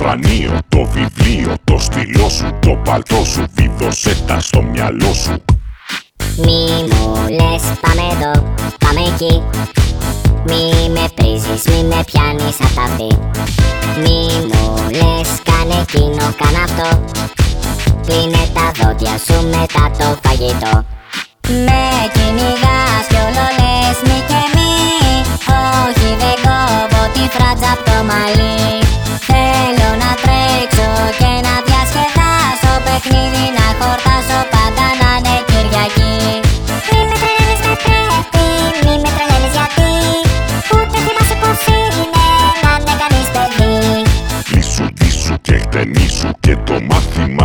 Κυριακή Το σχολείο, το θρανείο, το βιβλίο, το στυλό σου, το παλτό σου Βίδωσέ τα στο μυαλό σου. Μη μου λες πάμε εδώ, πάμε εκεί Μη με πρίζεις, μη με πιάνεις απ' τα αυτή Μη μου λες κάνε εκείνο, κάνε αυτό Κλείνε τα δόντια σου μετά το φαγητό. Με κυνηγάς κι όλο λες μη και μη Όχι δεν κόβω τη φράτζα απ' το μαλλί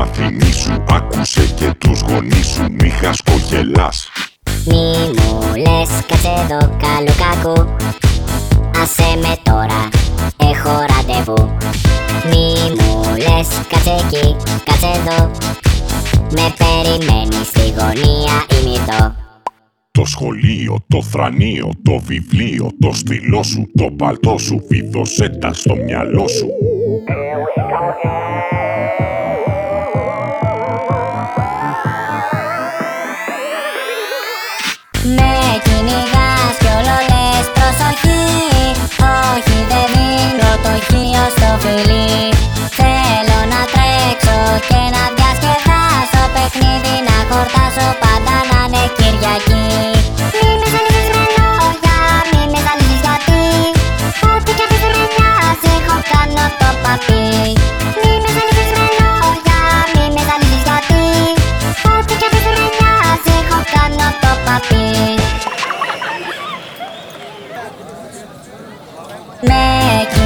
μάθη μάθημί σου Άκουσε και τους γονείς σου, μη χασκογελάς. Μη μου λες κάτσε εδώ καλού κακού. Άσε με τώρα, έχω ραντεβού. Μη μου λες κάτσε εκεί, κάτσε εδώ. Με περιμένεις στη γωνία η μυρτό Το σχολείο, το θρανείο, το βιβλίο, το στυλό σου, το παλτό σου Βίδωσέ τα στο μυαλό σου แม่คิ